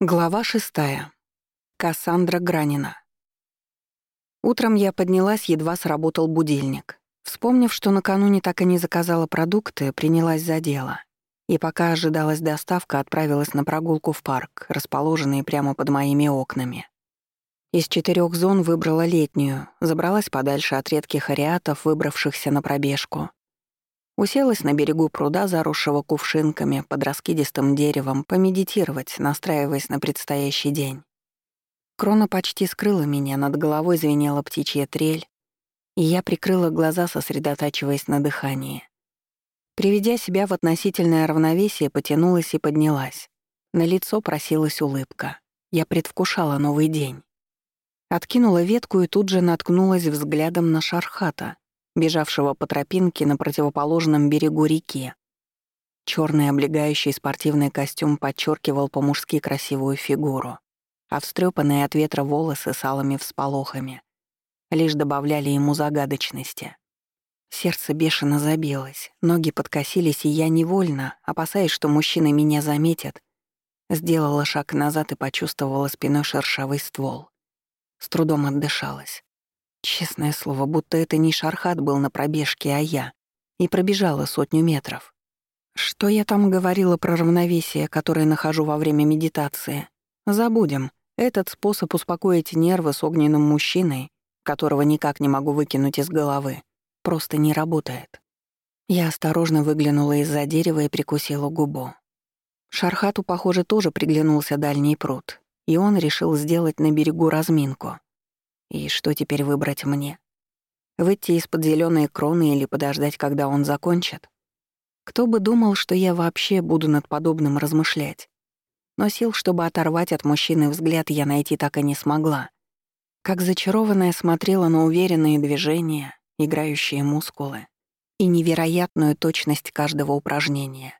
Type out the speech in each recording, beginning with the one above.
Глава шестая. Кассандра Гранина. Утром я поднялась, едва сработал будильник. Вспомнив, что накануне так и не заказала продукты, принялась за дело. И пока ожидалась доставка, отправилась на прогулку в парк, расположенный прямо под моими окнами. Из четырех зон выбрала летнюю, забралась подальше от редких ариатов, выбравшихся на пробежку, Уселась на берегу пруда, заросшего кувшинками, под раскидистым деревом, помедитировать, настраиваясь на предстоящий день. Крона почти скрыла меня, над головой звенела птичья трель, и я прикрыла глаза, сосредотачиваясь на дыхании. Приведя себя в относительное равновесие, потянулась и поднялась. На лицо просилась улыбка. Я предвкушала новый день. Откинула ветку и тут же наткнулась взглядом на Шархата, бежавшего по тропинке на противоположном берегу реки. Черный облегающий спортивный костюм подчеркивал по-мужски красивую фигуру, а встрепанные от ветра волосы с алыми всполохами лишь добавляли ему загадочности. Сердце бешено забилось, ноги подкосились, и я невольно, опасаясь, что мужчины меня заметят, сделала шаг назад и почувствовала спиной шершавый ствол. С трудом отдышалась. Честное слово, будто это не Шархат был на пробежке, а я. И пробежала сотню метров. Что я там говорила про равновесие, которое нахожу во время медитации? Забудем. Этот способ успокоить нервы с огненным мужчиной, которого никак не могу выкинуть из головы, просто не работает. Я осторожно выглянула из-за дерева и прикусила губу. Шархату, похоже, тоже приглянулся дальний пруд, и он решил сделать на берегу разминку. И что теперь выбрать мне? Выйти из-под зеленой кроны или подождать, когда он закончит? Кто бы думал, что я вообще буду над подобным размышлять? Но сил, чтобы оторвать от мужчины взгляд, я найти так и не смогла. Как зачарованная смотрела на уверенные движения, играющие мускулы и невероятную точность каждого упражнения.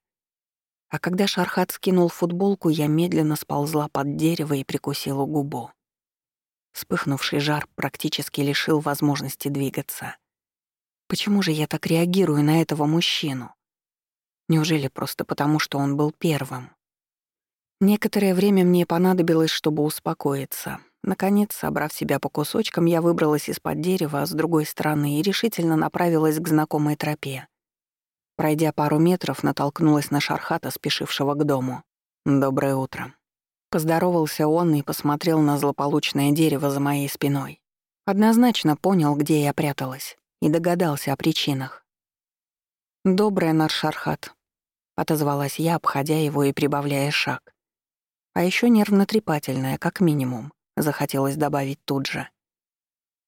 А когда Шархат скинул футболку, я медленно сползла под дерево и прикусила губу. Вспыхнувший жар практически лишил возможности двигаться. Почему же я так реагирую на этого мужчину? Неужели просто потому, что он был первым? Некоторое время мне понадобилось, чтобы успокоиться. Наконец, собрав себя по кусочкам, я выбралась из-под дерева с другой стороны и решительно направилась к знакомой тропе. Пройдя пару метров, натолкнулась на Шархата, спешившего к дому. «Доброе утро», Поздоровался он и посмотрел на злополучное дерево за моей спиной. Однозначно понял, где я пряталась, и догадался о причинах. «Добрая, Наршархат», — отозвалась я, обходя его и прибавляя шаг. А еще нервно-трепательная, как минимум, захотелось добавить тут же.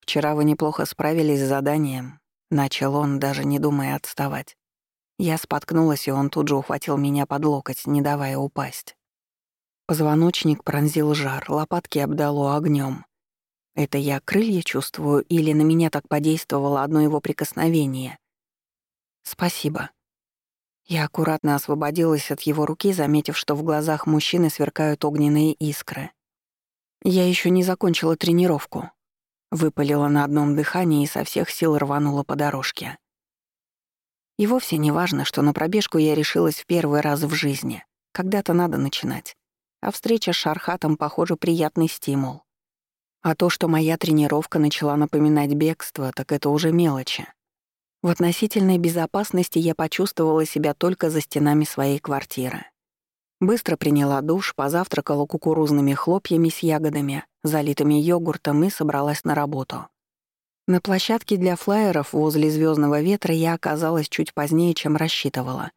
«Вчера вы неплохо справились с заданием», — начал он, даже не думая отставать. Я споткнулась, и он тут же ухватил меня под локоть, не давая упасть. Позвоночник пронзил жар, лопатки обдало огнем. Это я крылья чувствую или на меня так подействовало одно его прикосновение? Спасибо. Я аккуратно освободилась от его руки, заметив, что в глазах мужчины сверкают огненные искры. Я еще не закончила тренировку. Выпалила на одном дыхании и со всех сил рванула по дорожке. И вовсе не важно, что на пробежку я решилась в первый раз в жизни. Когда-то надо начинать. А встреча с Шархатом, похоже, приятный стимул. А то, что моя тренировка начала напоминать бегство, так это уже мелочи. В относительной безопасности я почувствовала себя только за стенами своей квартиры. Быстро приняла душ, позавтракала кукурузными хлопьями с ягодами, залитыми йогуртом и собралась на работу. На площадке для флайеров возле Звездного ветра я оказалась чуть позднее, чем рассчитывала.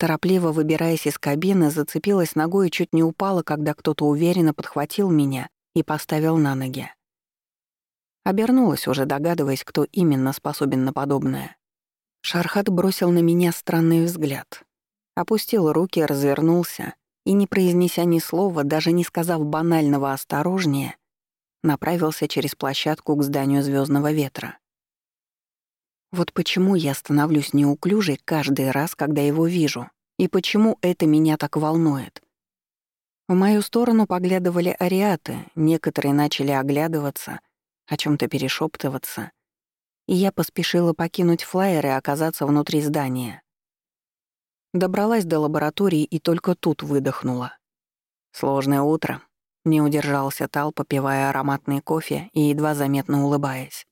Торопливо выбираясь из кабины, зацепилась ногой и чуть не упала, когда кто-то уверенно подхватил меня и поставил на ноги. Обернулась уже, догадываясь, кто именно способен на подобное. Шархат бросил на меня странный взгляд. Опустил руки, развернулся и, не произнеся ни слова, даже не сказав банального «осторожнее», направился через площадку к зданию Звездного ветра. Вот почему я становлюсь неуклюжей каждый раз, когда его вижу, и почему это меня так волнует. В мою сторону поглядывали ариаты, некоторые начали оглядываться, о чем то перешептываться, и я поспешила покинуть флайер и оказаться внутри здания. Добралась до лаборатории и только тут выдохнула. «Сложное утро», — не удержался Тал, попивая ароматный кофе и едва заметно улыбаясь.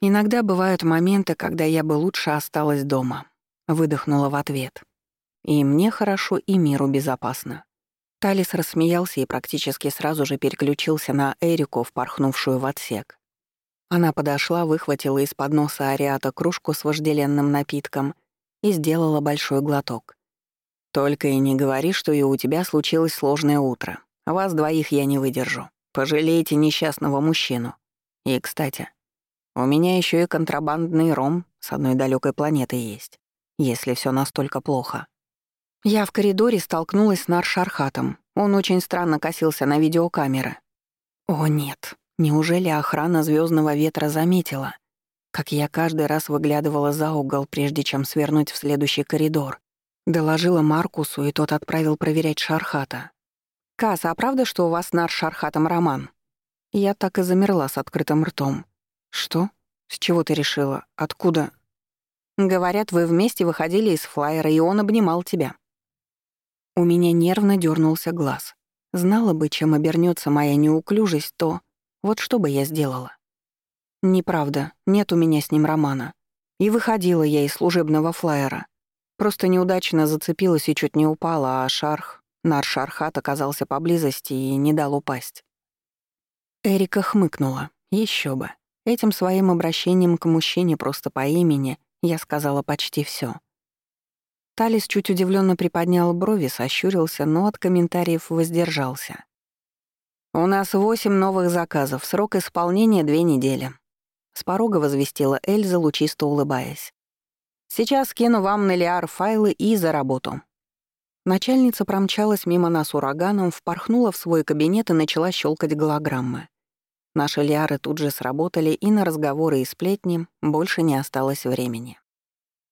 «Иногда бывают моменты, когда я бы лучше осталась дома», — выдохнула в ответ. «И мне хорошо, и миру безопасно». Талис рассмеялся и практически сразу же переключился на Эрику, впорхнувшую в отсек. Она подошла, выхватила из-под носа Ариата кружку с вожделенным напитком и сделала большой глоток. «Только и не говори, что и у тебя случилось сложное утро. Вас двоих я не выдержу. Пожалейте несчастного мужчину. И, кстати, у меня еще и контрабандный ром с одной далекой планеты есть, если все настолько плохо». Я в коридоре столкнулась с Наршархатом. Он очень странно косился на видеокамеры. О нет, Неужели охрана звездного ветра заметила, как я каждый раз выглядывала за угол, прежде чем свернуть в следующий коридор? Доложила Маркусу, и тот отправил проверять Шархата. «Касса, а правда, что у вас с Шархатом роман?» Я так и замерла с открытым ртом. «Что? С чего ты решила? Откуда?» «Говорят, вы вместе выходили из флайера, и он обнимал тебя». У меня нервно дернулся глаз. Знала бы, чем обернется моя неуклюжесть, то... Вот что бы я сделала? Неправда, нет у меня с ним романа. И выходила я из служебного флайера. Просто неудачно зацепилась и чуть не упала, а шарх, наршархат оказался поблизости и не дал упасть. Эрика хмыкнула. Еще бы. Этим своим обращением к мужчине просто по имени я сказала почти все. Талис чуть удивленно приподнял брови, сощурился, но от комментариев воздержался. «У нас восемь новых заказов, срок исполнения — две недели», — с порога возвестила Эльза, лучисто улыбаясь. «Сейчас кину вам на Лиар файлы и за работу». Начальница промчалась мимо нас ураганом, впорхнула в свой кабинет и начала щелкать голограммы. Наши Лиары тут же сработали, и на разговоры и сплетни больше не осталось времени.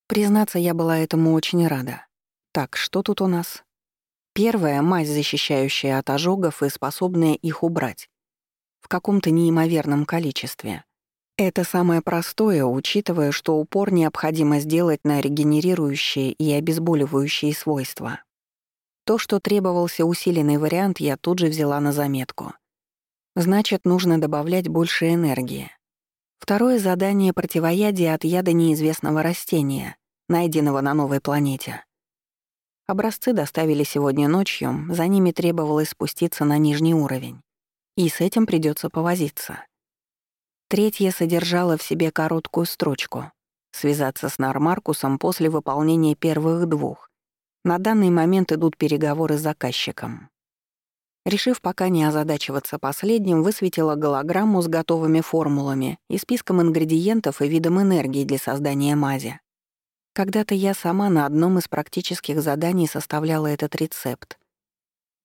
Признаться, я была этому очень рада. Так, что тут у нас? Первая — мазь, защищающая от ожогов и способная их убрать. В каком-то неимоверном количестве. Это самое простое, учитывая, что упор необходимо сделать на регенерирующие и обезболивающие свойства. То, что требовался усиленный вариант, я тут же взяла на заметку. Значит, нужно добавлять больше энергии. Второе задание — противоядие от яда неизвестного растения, найденного на новой планете. Образцы доставили сегодня ночью, за ними требовалось спуститься на нижний уровень. И с этим придется повозиться. Третье содержало в себе короткую строчку «Связаться с Нармаркусом после выполнения первых двух. На данный момент идут переговоры с заказчиком». Решив пока не озадачиваться последним, высветила голограмму с готовыми формулами и списком ингредиентов и видом энергии для создания мази. Когда-то я сама на одном из практических заданий составляла этот рецепт.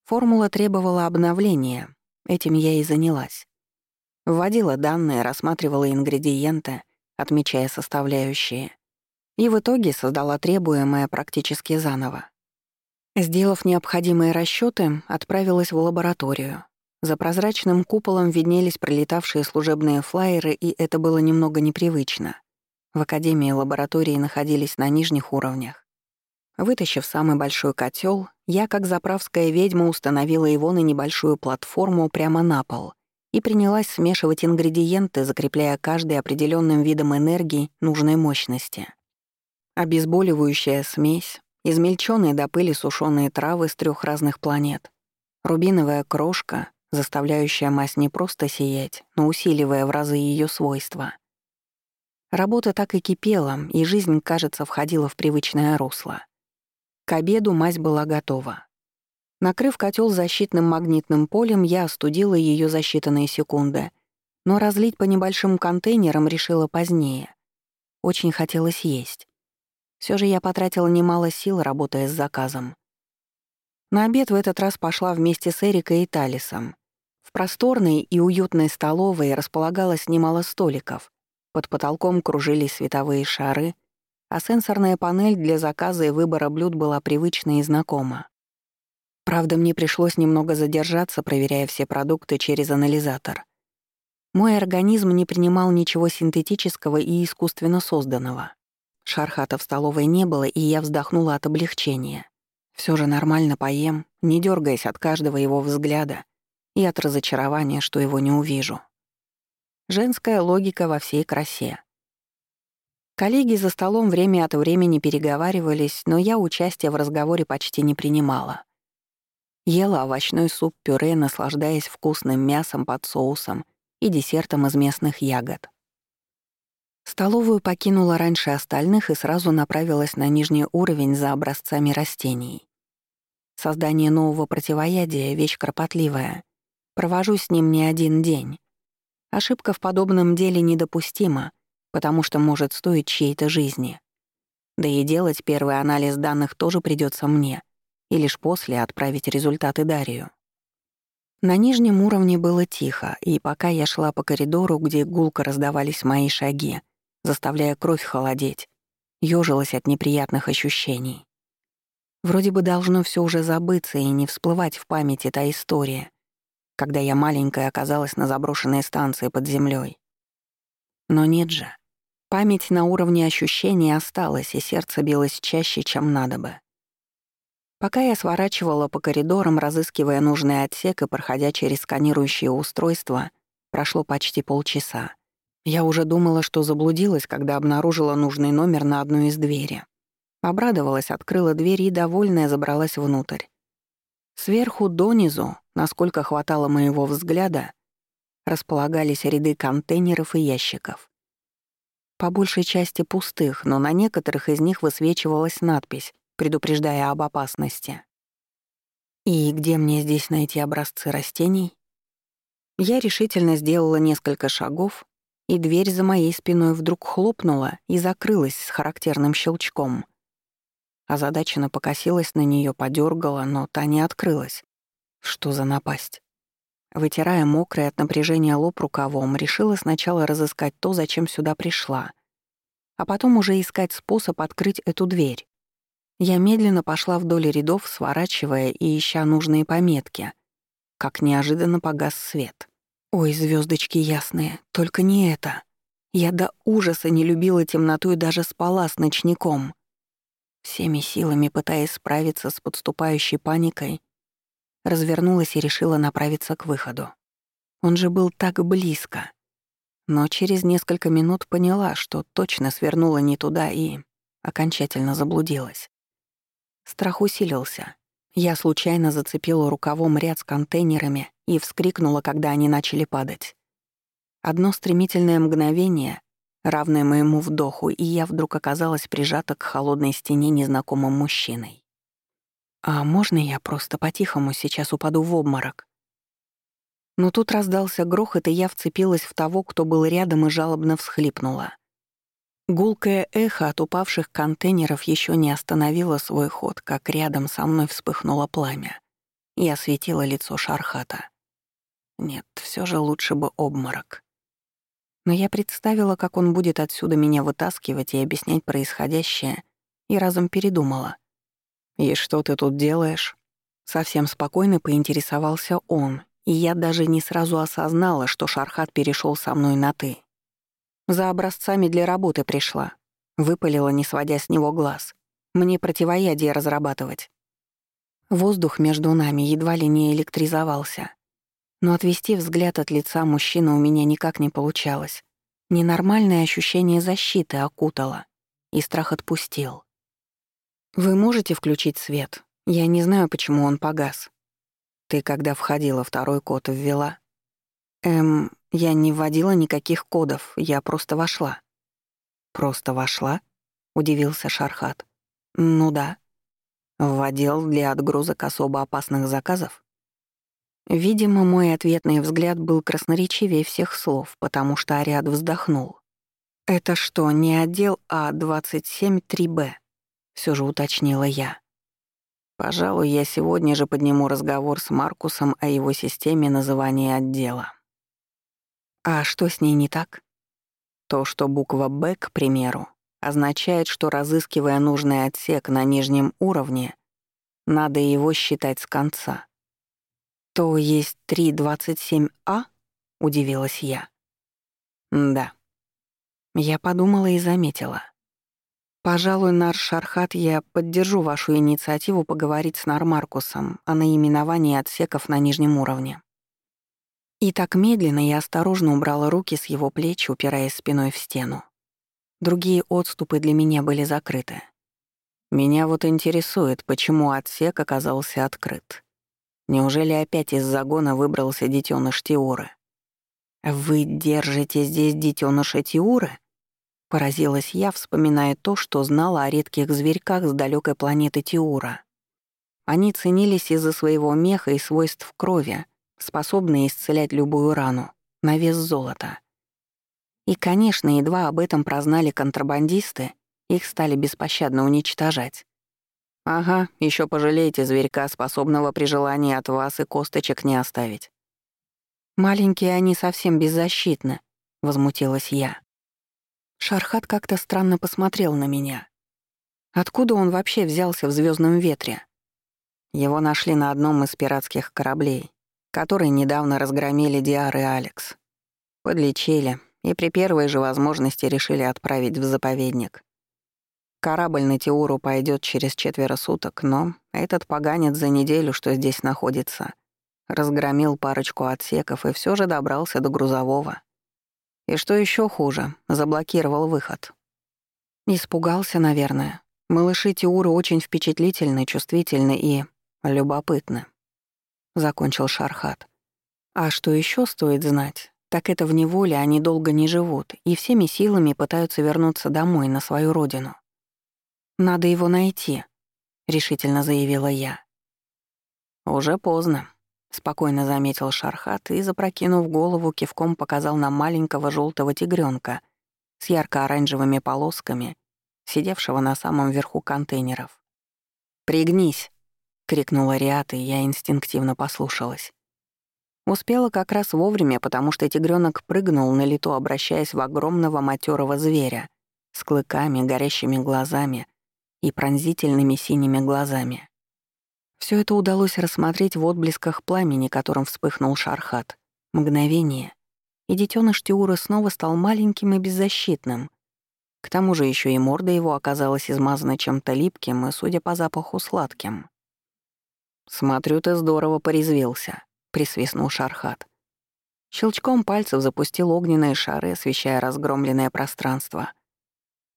Формула требовала обновления, этим я и занялась. Вводила данные, рассматривала ингредиенты, отмечая составляющие. И в итоге создала требуемое практически заново. Сделав необходимые расчеты, отправилась в лабораторию. За прозрачным куполом виднелись пролетавшие служебные флайеры, и это было немного непривычно — в академии лаборатории находились на нижних уровнях. Вытащив самый большой котел, я, как заправская ведьма, установила его на небольшую платформу прямо на пол и принялась смешивать ингредиенты, закрепляя каждый определенным видом энергии нужной мощности. Обезболивающая смесь, измельченные до пыли сушеные травы с трех разных планет, рубиновая крошка, заставляющая мазь не просто сиять, но усиливая в разы ее свойства — Работа так и кипела, и жизнь, кажется, входила в привычное русло. К обеду мазь была готова. Накрыв котел защитным магнитным полем, я остудила ее за считанные секунды, но разлить по небольшим контейнерам решила позднее. Очень хотелось есть. Все же я потратила немало сил, работая с заказом. На обед в этот раз пошла вместе с Эрикой и Талисом. В просторной и уютной столовой располагалось немало столиков, под потолком кружились световые шары, а сенсорная панель для заказа и выбора блюд была привычна и знакома. Правда, мне пришлось немного задержаться, проверяя все продукты через анализатор. Мой организм не принимал ничего синтетического и искусственно созданного. Шархата в столовой не было, и я вздохнула от облегчения. Все же нормально поем, не дергаясь от каждого его взгляда и от разочарования, что его не увижу. Женская логика во всей красе. Коллеги за столом время от времени переговаривались, но я участия в разговоре почти не принимала. Ела овощной суп-пюре, наслаждаясь вкусным мясом под соусом и десертом из местных ягод. Столовую покинула раньше остальных и сразу направилась на нижний уровень за образцами растений. Создание нового противоядия — вещь кропотливая. Провожу с ним не один день. Ошибка в подобном деле недопустима, потому что может стоить чьей-то жизни. Да и делать первый анализ данных тоже придется мне, и лишь после отправить результаты Дарию. На нижнем уровне было тихо, и пока я шла по коридору, где гулко раздавались мои шаги, заставляя кровь холодеть, ёжилась от неприятных ощущений. Вроде бы должно все уже забыться и не всплывать в памяти та история, когда я маленькая оказалась на заброшенной станции под землей. Но нет же. Память на уровне ощущений осталась, и сердце билось чаще, чем надо бы. Пока я сворачивала по коридорам, разыскивая нужный отсек и проходя через сканирующее устройство, прошло почти полчаса. Я уже думала, что заблудилась, когда обнаружила нужный номер на одной из двери. Обрадовалась, открыла дверь и, довольная, забралась внутрь. Сверху донизу, насколько хватало моего взгляда, располагались ряды контейнеров и ящиков. По большей части пустых, но на некоторых из них высвечивалась надпись, предупреждая об опасности. И где мне здесь найти образцы растений? Я решительно сделала несколько шагов, и дверь за моей спиной вдруг хлопнула и закрылась с характерным щелчком — Озадаченно покосилась на нее, подергала, но та не открылась. Что за напасть? Вытирая мокрый от напряжения лоб рукавом, решила сначала разыскать то, зачем сюда пришла, а потом уже искать способ открыть эту дверь. Я медленно пошла вдоль рядов, сворачивая и ища нужные пометки. Как неожиданно погас свет. Ой, звездочки ясные, только не это. Я до ужаса не любила темноту и даже спала с ночником. Всеми силами пытаясь справиться с подступающей паникой, развернулась и решила направиться к выходу. Он же был так близко. Но через несколько минут поняла, что точно свернула не туда и окончательно заблудилась. Страх усилился. Я случайно зацепила рукавом ряд с контейнерами и вскрикнула, когда они начали падать. Одно стремительное мгновение, равное моему вдоху, и я вдруг оказалась прижата к холодной стене незнакомым мужчиной. «А можно я просто по-тихому сейчас упаду в обморок?» Но тут раздался грохот, и я вцепилась в того, кто был рядом, и жалобно всхлипнула. Гулкое эхо от упавших контейнеров еще не остановило свой ход, как рядом со мной вспыхнуло пламя и осветило лицо Шархата. Нет, все же лучше бы обморок. Но я представила, как он будет отсюда меня вытаскивать и объяснять происходящее, и разом передумала. «И что ты тут делаешь?» Совсем спокойно поинтересовался он, и я даже не сразу осознала, что Шархат перешел со мной на «ты». «За образцами для работы пришла», — выпалила, не сводя с него глаз. «Мне противоядие разрабатывать». Воздух между нами едва ли не электризовался. Но отвести взгляд от лица мужчины у меня никак не получалось. Ненормальное ощущение защиты окутало, и страх отпустил. «Вы можете включить свет? Я не знаю, почему он погас. Ты, когда входила, второй код ввела?» «Эм, я не вводила никаких кодов, я просто вошла». «Просто вошла?» — удивился Шархат. «Ну да. Вводил для отгрузок особо опасных заказов?» Видимо, мой ответный взгляд был красноречивее всех слов, потому что Ариад вздохнул. «Это что, не отдел А-27-3Б?» — все же уточнила я. Пожалуй, я сегодня же подниму разговор с Маркусом о его системе называния отдела. А что с ней не так? То, что буква «Б», к примеру, означает, что, разыскивая нужный отсек на нижнем уровне, надо его считать с конца — «То есть 3.27А?» — удивилась я. «Да». Я подумала и заметила. Пожалуй, Нар Шархат, я поддержу вашу инициативу поговорить с Нармаркусом о наименовании отсеков на нижнем уровне. И так медленно и осторожно убрала руки с его плеч, упираясь спиной в стену. Другие отступы для меня были закрыты. Меня вот интересует, почему отсек оказался открыт. Неужели опять из загона выбрался детеныш Тиуры? «Вы держите здесь детеныша Тиуры?» Поразилась я, вспоминая то, что знала о редких зверьках с далекой планеты Тиура. Они ценились из-за своего меха и свойств крови, способные исцелять любую рану, на вес золота. И, конечно, едва об этом прознали контрабандисты, их стали беспощадно уничтожать. Ага, еще пожалеете зверька, способного при желании от вас и косточек не оставить. Маленькие они совсем беззащитны, возмутилась я. Шархат как-то странно посмотрел на меня. Откуда он вообще взялся в звездном ветре? Его нашли на одном из пиратских кораблей, которые недавно разгромили Диар и Алекс. Подлечили и при первой же возможности решили отправить в заповедник. Корабль на Теуру пойдет через четверо суток, но этот поганец за неделю, что здесь находится, разгромил парочку отсеков и все же добрался до грузового. И что еще хуже, заблокировал выход. Испугался, наверное. Малыши Тиуры очень впечатлительны, чувствительны и любопытны. Закончил Шархат. А что еще стоит знать, так это в неволе они долго не живут и всеми силами пытаются вернуться домой, на свою родину. «Надо его найти», — решительно заявила я. «Уже поздно», — спокойно заметил Шархат и, запрокинув голову, кивком показал на маленького желтого тигренка с ярко-оранжевыми полосками, сидевшего на самом верху контейнеров. «Пригнись!» — крикнула Риата, и я инстинктивно послушалась. Успела как раз вовремя, потому что тигренок прыгнул на лету, обращаясь в огромного матерого зверя с клыками, горящими глазами и пронзительными синими глазами. Все это удалось рассмотреть в отблесках пламени, которым вспыхнул Шархат. Мгновение, и детеныш Тиура снова стал маленьким и беззащитным. К тому же еще и морда его оказалась измазана чем-то липким и, судя по запаху, сладким. «Смотрю, ты здорово порезвился», — присвистнул Шархат. Щелчком пальцев запустил огненные шары, освещая разгромленное пространство.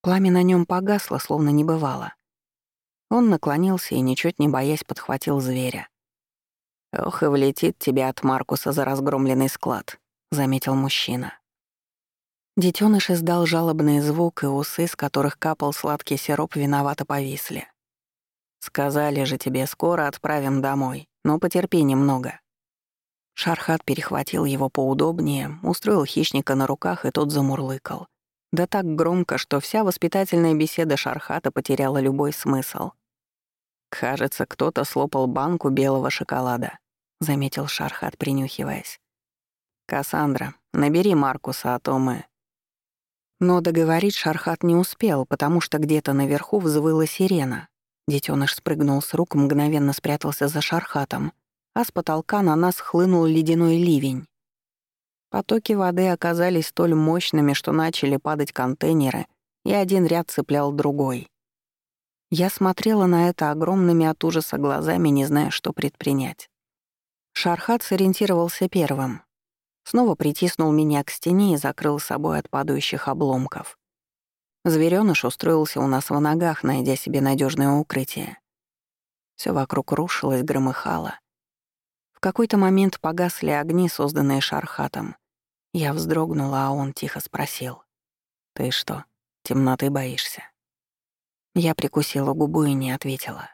Пламя на нем погасло, словно не бывало. Он наклонился и, ничуть не боясь, подхватил зверя. «Ох, и влетит тебе от Маркуса за разгромленный склад», — заметил мужчина. Детёныш издал жалобный звук, и усы, с которых капал сладкий сироп, виновато повисли. «Сказали же тебе, скоро отправим домой, но потерпи немного». Шархат перехватил его поудобнее, устроил хищника на руках, и тот замурлыкал. Да так громко, что вся воспитательная беседа Шархата потеряла любой смысл. «Кажется, кто-то слопал банку белого шоколада», — заметил Шархат, принюхиваясь. «Кассандра, набери Маркуса, а то мы...» Но договорить Шархат не успел, потому что где-то наверху взвыла сирена. Детёныш спрыгнул с рук, мгновенно спрятался за Шархатом, а с потолка на нас хлынул ледяной ливень. Потоки воды оказались столь мощными, что начали падать контейнеры, и один ряд цеплял другой. Я смотрела на это огромными от ужаса глазами, не зная, что предпринять. Шархат сориентировался первым. Снова притиснул меня к стене и закрыл собой от падающих обломков. Зверёныш устроился у нас в ногах, найдя себе надежное укрытие. Все вокруг рушилось, громыхало. В какой-то момент погасли огни, созданные Шархатом. Я вздрогнула, а он тихо спросил. «Ты что, темноты боишься?» Я прикусила губу и не ответила.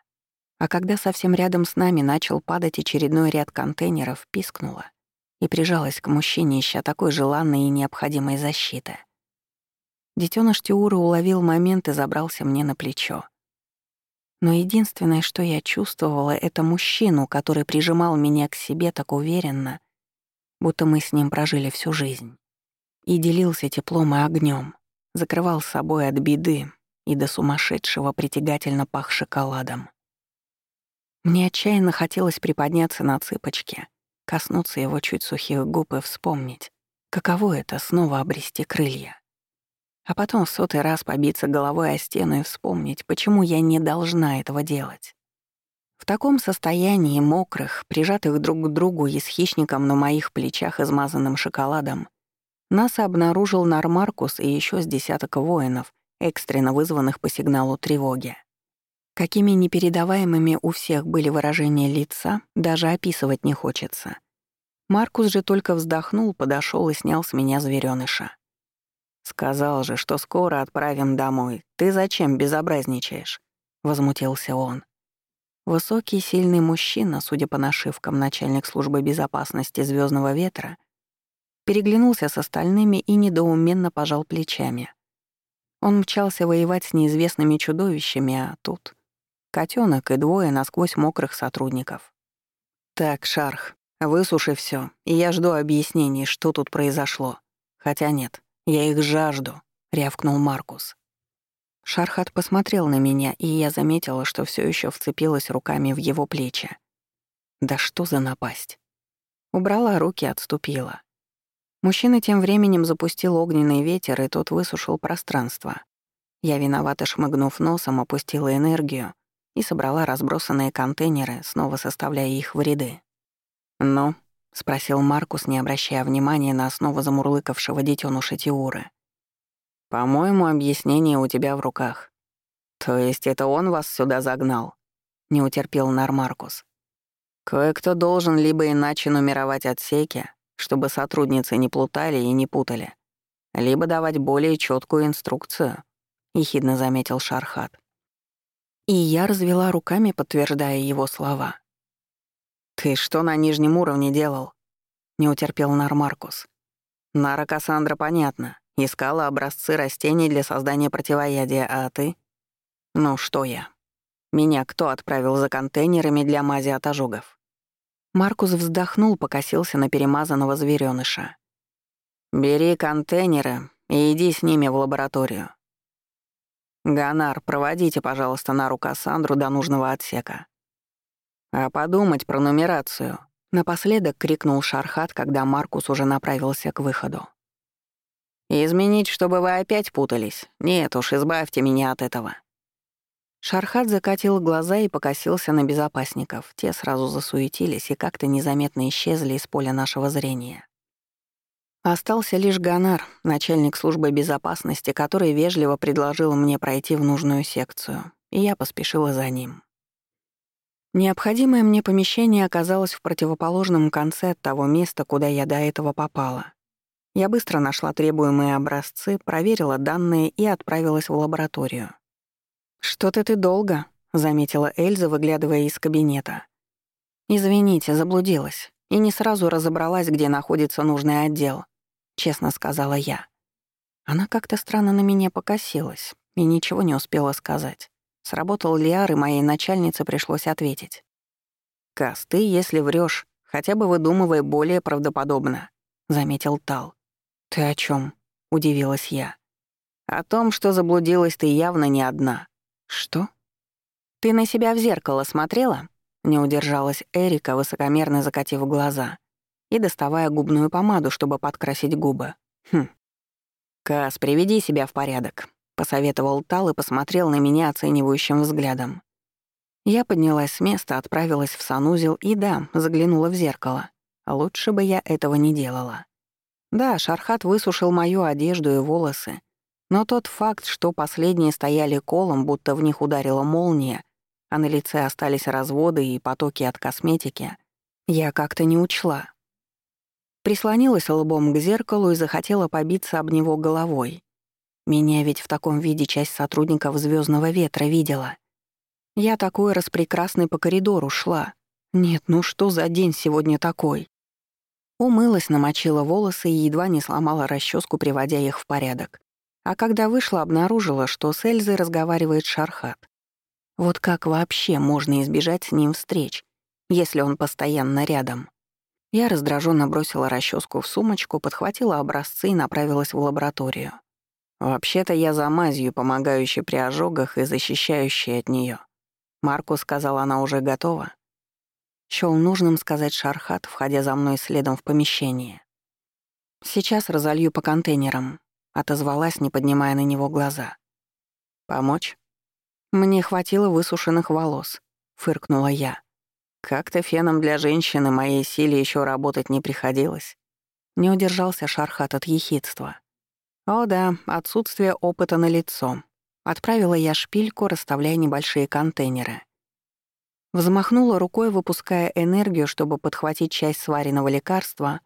А когда совсем рядом с нами начал падать очередной ряд контейнеров, пискнула и прижалась к мужчине, ища такой желанной и необходимой защиты. Детёныш Тиура уловил момент и забрался мне на плечо. Но единственное, что я чувствовала, это мужчину, который прижимал меня к себе так уверенно, будто мы с ним прожили всю жизнь. И делился теплом и огнем, закрывал собой от беды, и до сумасшедшего притягательно пах шоколадом. Мне отчаянно хотелось приподняться на цыпочки, коснуться его чуть сухих губ и вспомнить, каково это снова обрести крылья. а потом в сотый раз побиться головой о стену и вспомнить, почему я не должна этого делать. В таком состоянии, мокрых, прижатых друг к другу и с хищником на моих плечах, измазанным шоколадом, нас обнаружил Нармаркус и еще с десяток воинов, экстренно вызванных по сигналу тревоги. Какими непередаваемыми у всех были выражения лица, даже описывать не хочется. Маркус же только вздохнул, подошел и снял с меня зверёныша. «Сказал же, что скоро отправим домой. Ты зачем безобразничаешь?» — возмутился он. Высокий, сильный мужчина, судя по нашивкам, начальник службы безопасности Звездного ветра, переглянулся с остальными и недоуменно пожал плечами. Он мчался воевать с неизвестными чудовищами, а тут — котенок и двое насквозь мокрых сотрудников. «Так, Шарх, высуши все, и я жду объяснений, что тут произошло. Хотя нет, я их жажду», — рявкнул Маркус. Шархат посмотрел на меня, и я заметила, что все еще вцепилась руками в его плечи. Да что за напасть? Убрала руки, отступила. Мужчина тем временем запустил огненный ветер, и тот высушил пространство. Я, виновато шмыгнув носом, опустила энергию и собрала разбросанные контейнеры, снова составляя их в ряды. «Ну?» — спросил Маркус, не обращая внимания на основу замурлыкавшего детёныша Тиуры. «По-моему, объяснение у тебя в руках. То есть это он вас сюда загнал?» — не утерпел Нармаркус. «Кое-кто должен либо иначе нумеровать отсеки, чтобы сотрудницы не плутали и не путали, либо давать более четкую инструкцию», — ехидно заметил Шархат. И я развела руками, подтверждая его слова. «Ты что на нижнем уровне делал?» — не утерпел Нармаркус. «Нара Кассандра, понятно. Искала образцы растений для создания противоядия, а ты? Ну что я? Меня кто отправил за контейнерами для мази от ожогов? Маркус вздохнул, покосился на перемазанного зверёныша. «Бери контейнеры и иди с ними в лабораторию. Ганар, проводите, пожалуйста, на руку Кассандру до нужного отсека. А подумать про нумерацию», — напоследок крикнул Шархат, когда Маркус уже направился к выходу. «Изменить, чтобы вы опять путались? Нет уж, избавьте меня от этого». Шархат закатил глаза и покосился на безопасников. Те сразу засуетились и как-то незаметно исчезли из поля нашего зрения. Остался лишь Ганар, начальник службы безопасности, который вежливо предложил мне пройти в нужную секцию, и я поспешила за ним. Необходимое мне помещение оказалось в противоположном конце того места, куда я до этого попала. Я быстро нашла требуемые образцы, проверила данные и отправилась в лабораторию. «Что-то ты долго», — заметила Эльза, выглядывая из кабинета. «Извините, заблудилась и не сразу разобралась, где находится нужный отдел», — честно сказала я. Она как-то странно на меня покосилась и ничего не успела сказать. Сработал Лиар, и моей начальнице пришлось ответить. «Кас, ты, если врёшь, хотя бы выдумывай более правдоподобно», — заметил Тал. «Ты о чем? удивилась я. «О том, что заблудилась ты явно не одна». «Что?» «Ты на себя в зеркало смотрела?» Не удержалась Эрика, высокомерно закатив глаза и доставая губную помаду, чтобы подкрасить губы. «Хм. Кас, приведи себя в порядок», — посоветовал Тал и посмотрел на меня оценивающим взглядом. Я поднялась с места, отправилась в санузел и, да, заглянула в зеркало. Лучше бы я этого не делала. Да, Шархат высушил мою одежду и волосы, но тот факт, что последние стояли колом, будто в них ударила молния, а на лице остались разводы и потоки от косметики, я как-то не учла. Прислонилась лбом к зеркалу и захотела побиться об него головой. Меня ведь в таком виде часть сотрудников Звездного ветра видела. Я такой распрекрасный по коридору шла. Нет, ну что за день сегодня такой? Умылась, намочила волосы и едва не сломала расческу, приводя их в порядок. А когда вышла, обнаружила, что с Эльзой разговаривает Шархат. Вот как вообще можно избежать с ним встреч, если он постоянно рядом? Я раздраженно бросила расческу в сумочку, подхватила образцы и направилась в лабораторию. «Вообще-то я за мазью, помогающей при ожогах и защищающей от нее. Марку сказала, она уже готова. Счёл нужным сказать Шархат, входя за мной следом в помещение. «Сейчас разолью по контейнерам», — отозвалась, не поднимая на него глаза. «Помочь?» «Мне хватило высушенных волос», — фыркнула я. «Как-то феном для женщины моей силе еще работать не приходилось». Не удержался Шархат от ехидства. «О да, отсутствие опыта на лицо. Отправила я шпильку, расставляя небольшие контейнеры. Взмахнула рукой, выпуская энергию, чтобы подхватить часть сваренного лекарства,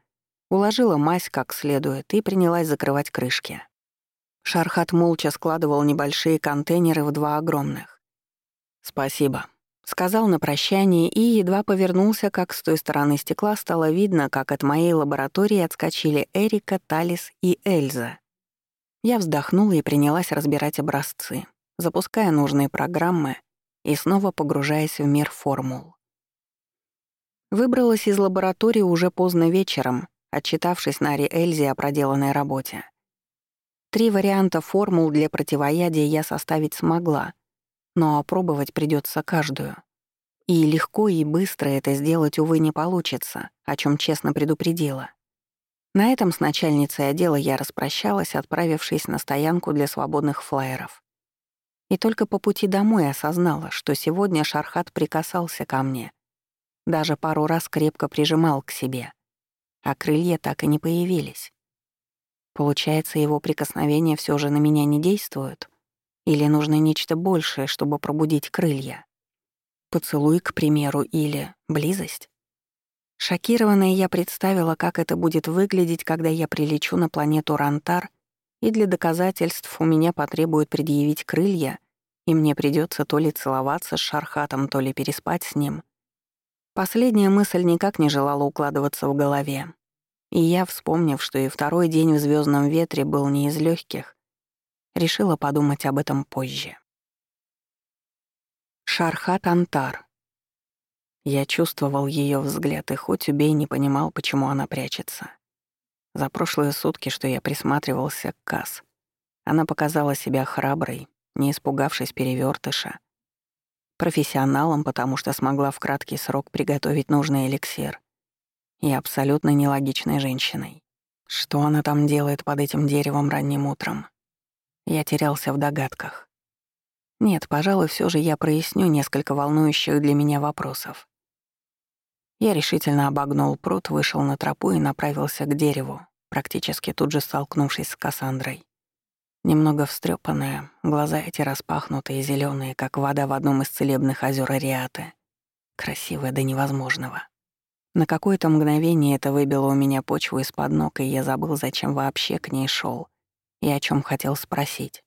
уложила мазь как следует и принялась закрывать крышки. Шархат молча складывал небольшие контейнеры в два огромных. «Спасибо», — сказал на прощание и едва повернулся, как с той стороны стекла стало видно, как от моей лаборатории отскочили Эрика, Талис и Эльза. Я вздохнула и принялась разбирать образцы, запуская нужные программы и снова погружаясь в мир формул. Выбралась из лаборатории уже поздно вечером, отчитавшись Наре Эльзе о проделанной работе. Три варианта формул для противоядия я составить смогла, но опробовать придется каждую. И легко и быстро это сделать, увы, не получится, о чем честно предупредила. На этом с начальницей отдела я распрощалась, отправившись на стоянку для свободных флайеров. И только по пути домой осознала, что сегодня Шархат прикасался ко мне. Даже пару раз крепко прижимал к себе. А крылья так и не появились. Получается, его прикосновения все же на меня не действуют? Или нужно нечто большее, чтобы пробудить крылья? Поцелуй, к примеру, или близость? Шокированная я представила, как это будет выглядеть, когда я прилечу на планету Рантар, и для доказательств у меня потребуют предъявить крылья, и мне придется то ли целоваться с Шархатом, то ли переспать с ним. Последняя мысль никак не желала укладываться в голове. И я, вспомнив, что и второй день в звездном ветре был не из легких, решила подумать об этом позже. Шархат Антар. Я чувствовал ее взгляд и хоть убей не понимал, почему она прячется. За прошлые сутки, что я присматривался к Касс, она показала себя храброй, не испугавшись перевертыша, профессионалом, потому что смогла в краткий срок приготовить нужный эликсир, и абсолютно нелогичной женщиной. Что она там делает под этим деревом ранним утром? Я терялся в догадках. Нет, пожалуй, все же я проясню несколько волнующих для меня вопросов. Я решительно обогнул пруд, вышел на тропу и направился к дереву, практически тут же столкнувшись с Кассандрой. Немного встрепанная, глаза эти распахнутые, зеленые, как вода в одном из целебных озер Ариаты. Красивая до невозможного. На какое-то мгновение это выбило у меня почву из-под ног, и я забыл, зачем вообще к ней шел и о чем хотел спросить.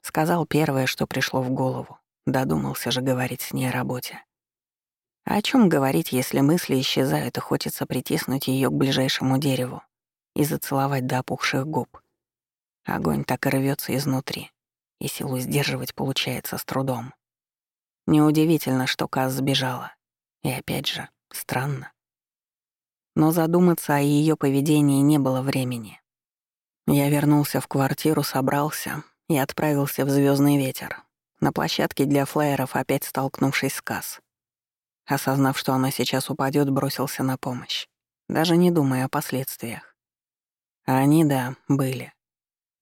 Сказал первое, что пришло в голову. Додумался же говорить с ней о работе. О чем говорить, если мысли исчезают и хочется притиснуть ее к ближайшему дереву и зацеловать до опухших губ? Огонь так и рвется изнутри, и силу сдерживать получается с трудом. Неудивительно, что Каз сбежала. И опять же, странно. Но задуматься о ее поведении не было времени. Я вернулся в квартиру, собрался и отправился в звездный ветер. На площадке для флайеров опять столкнувшись с Каз. Осознав, что она сейчас упадет, бросился на помощь, даже не думая о последствиях. А они, да, были.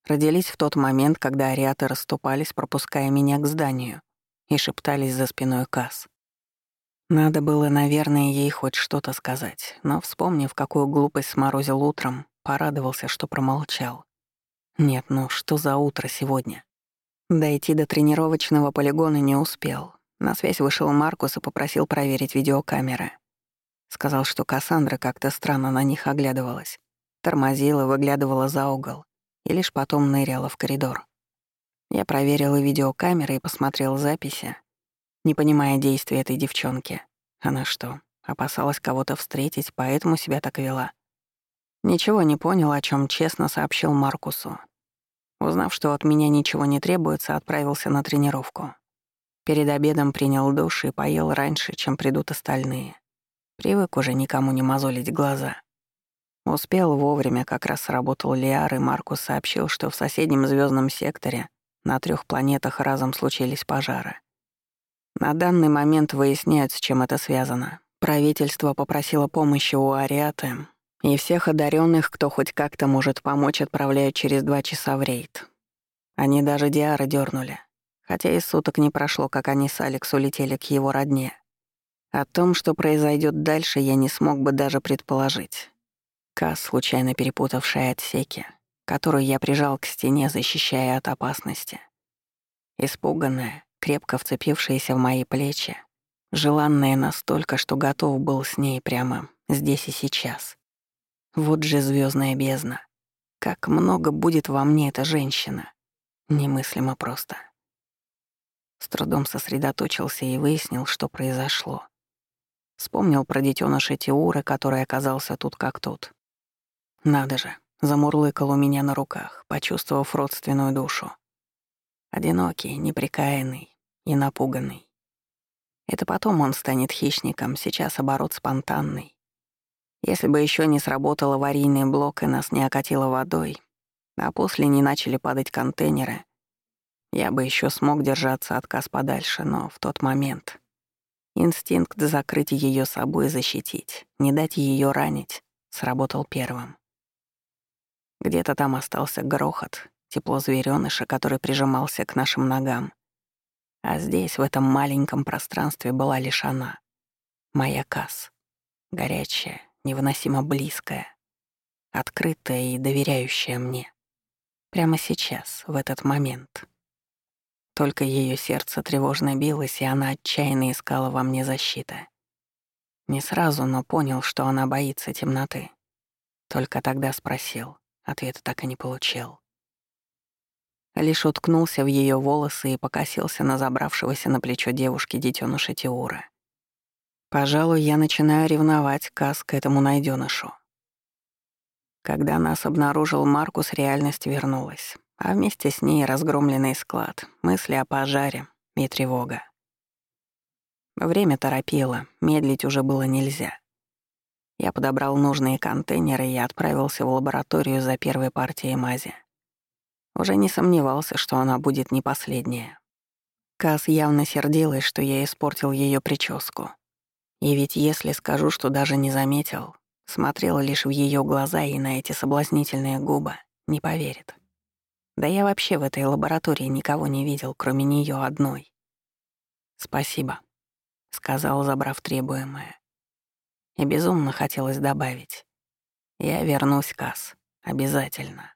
Родились в тот момент, когда ариаты расступались, пропуская меня к зданию, и шептались за спиной Касс. Надо было, наверное, ей хоть что-то сказать, но, вспомнив, какую глупость сморозил утром, порадовался, что промолчал. Нет, ну что за утро сегодня? Дойти до тренировочного полигона не успел. На связь вышел Маркус и попросил проверить видеокамеры. Сказал, что Кассандра как-то странно на них оглядывалась. Тормозила, выглядывала за угол и лишь потом ныряла в коридор. Я проверил видеокамеры и посмотрел записи, не понимая действий этой девчонки. Она что, опасалась кого-то встретить, поэтому себя так вела? Ничего не понял, о чем честно сообщил Маркусу. Узнав, что от меня ничего не требуется, отправился на тренировку. Перед обедом принял душ и поел раньше, чем придут остальные. Привык уже никому не мозолить глаза. Успел вовремя, как раз сработал Лиар, и Маркус сообщил, что в соседнем звездном секторе на трех планетах разом случились пожары. На данный момент выясняют, с чем это связано. Правительство попросило помощи у Ариаты, И всех одаренных, кто хоть как-то может помочь, отправляют через два часа в рейд. Они даже Диара дернули, хотя и суток не прошло, как они с Алекс улетели к его родне. О том, что произойдет дальше, я не смог бы даже предположить. Кас, случайно перепутавшая отсеки, которую я прижал к стене, защищая от опасности. Испуганная, крепко вцепившаяся в мои плечи, желанная настолько, что готов был с ней прямо здесь и сейчас. Вот же звездная бездна. Как много будет во мне эта женщина. Немыслимо просто. С трудом сосредоточился и выяснил, что произошло. Вспомнил про детеныша Тиура, который оказался тут как тут. Надо же, замурлыкал у меня на руках, почувствовав родственную душу. Одинокий, неприкаянный и напуганный. Это потом он станет хищником, сейчас оборот спонтанный. Если бы еще не сработал аварийный блок и нас не окатило водой, а после не начали падать контейнеры, я бы еще смог держаться отказ подальше, но в тот момент инстинкт закрыть ее собой и защитить, не дать ее ранить, сработал первым. Где-то там остался грохот, тепло зверёныша, который прижимался к нашим ногам. А здесь, в этом маленьком пространстве, была лишь она. Моя Касс. Горячая, невыносимо близкая, открытая и доверяющая мне. Прямо сейчас, в этот момент. Только ее сердце тревожно билось, и она отчаянно искала во мне защиты. Не сразу, но понял, что она боится темноты. Только тогда спросил, ответа так и не получил. Лишь уткнулся в ее волосы и покосился на забравшегося на плечо девушки детеныша Тиура. Пожалуй, я начинаю ревновать Кас к этому найденышу. Когда нас обнаружил Маркус, реальность вернулась, а вместе с ней разгромленный склад, мысли о пожаре и тревога. Время торопило, медлить уже было нельзя. Я подобрал нужные контейнеры и отправился в лабораторию за первой партией мази. Уже не сомневался, что она будет не последняя. Кас явно сердилась, что я испортил ее прическу. И ведь если скажу, что даже не заметил, Смотрела лишь в ее глаза и на эти соблазнительные губы, не поверит. Да я вообще в этой лаборатории никого не видел, кроме нее одной. «Спасибо», — сказал, забрав требуемое. И безумно хотелось добавить. «Я вернусь, Кас, обязательно».